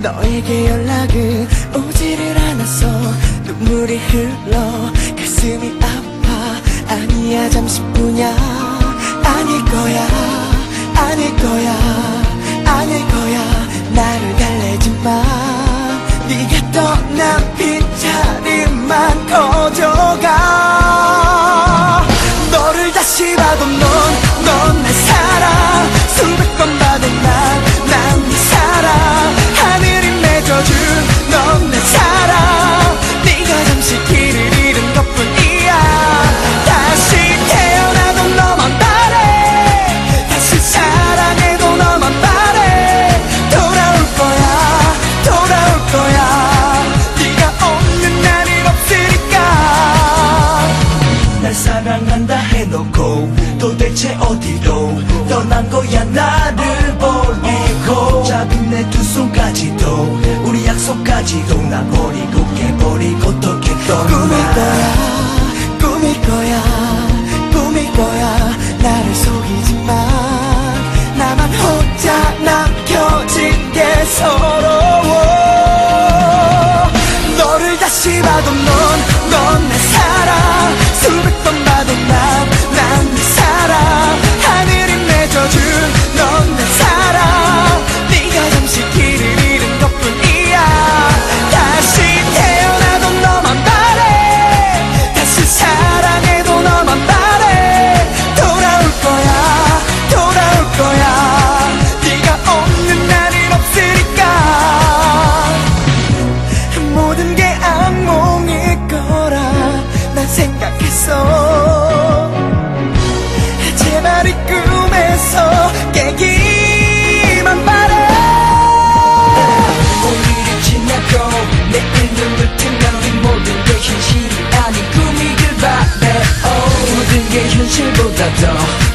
너에게 연락은 오지를 않았어 눈물이 흘러 가슴이 아파. 아니야 잠시뿐이야. 아닐 거야 아닐 거야 아닐 거야. 나를 달래지 마. 네가 떠난 빈자리만 커져가. 너를 다시 봐도 넌넌 떠난다 해놓고 도대체 어디로? 떠난 거야 나를 버리고 잡은 내 두 손까지도 우리 약속까지도 나 버리고 깨버리고 어떻게 떠나? 꿈일 거야 꿈일 거야 꿈일 거야. 나를 the door